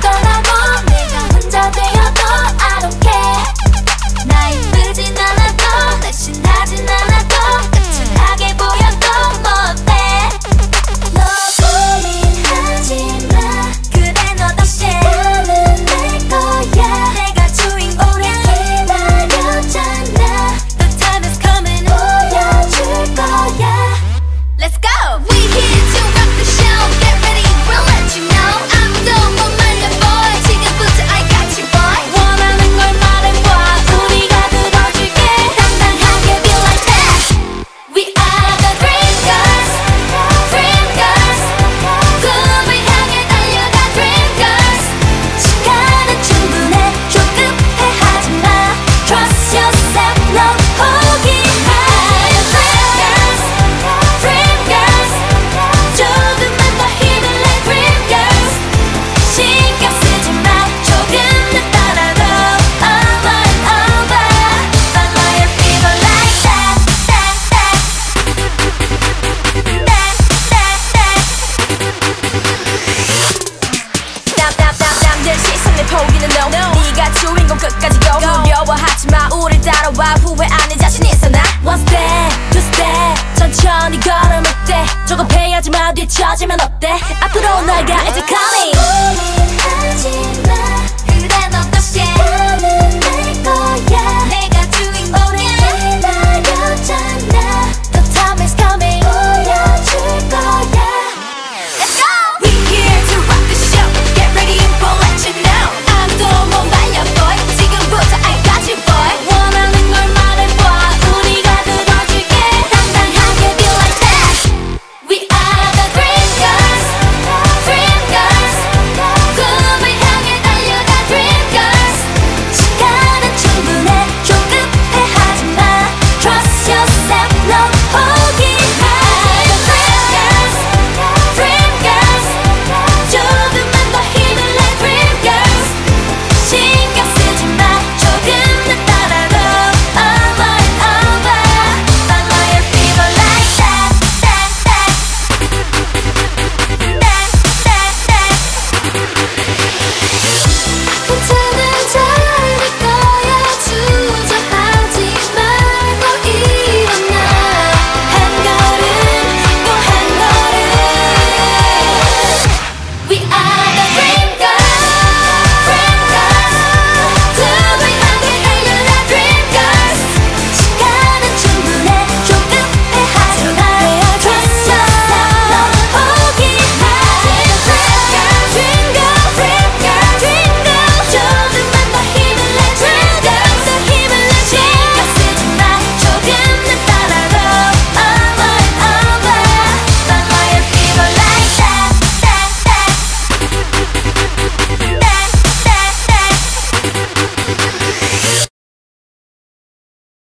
모두 뒤처지면 어때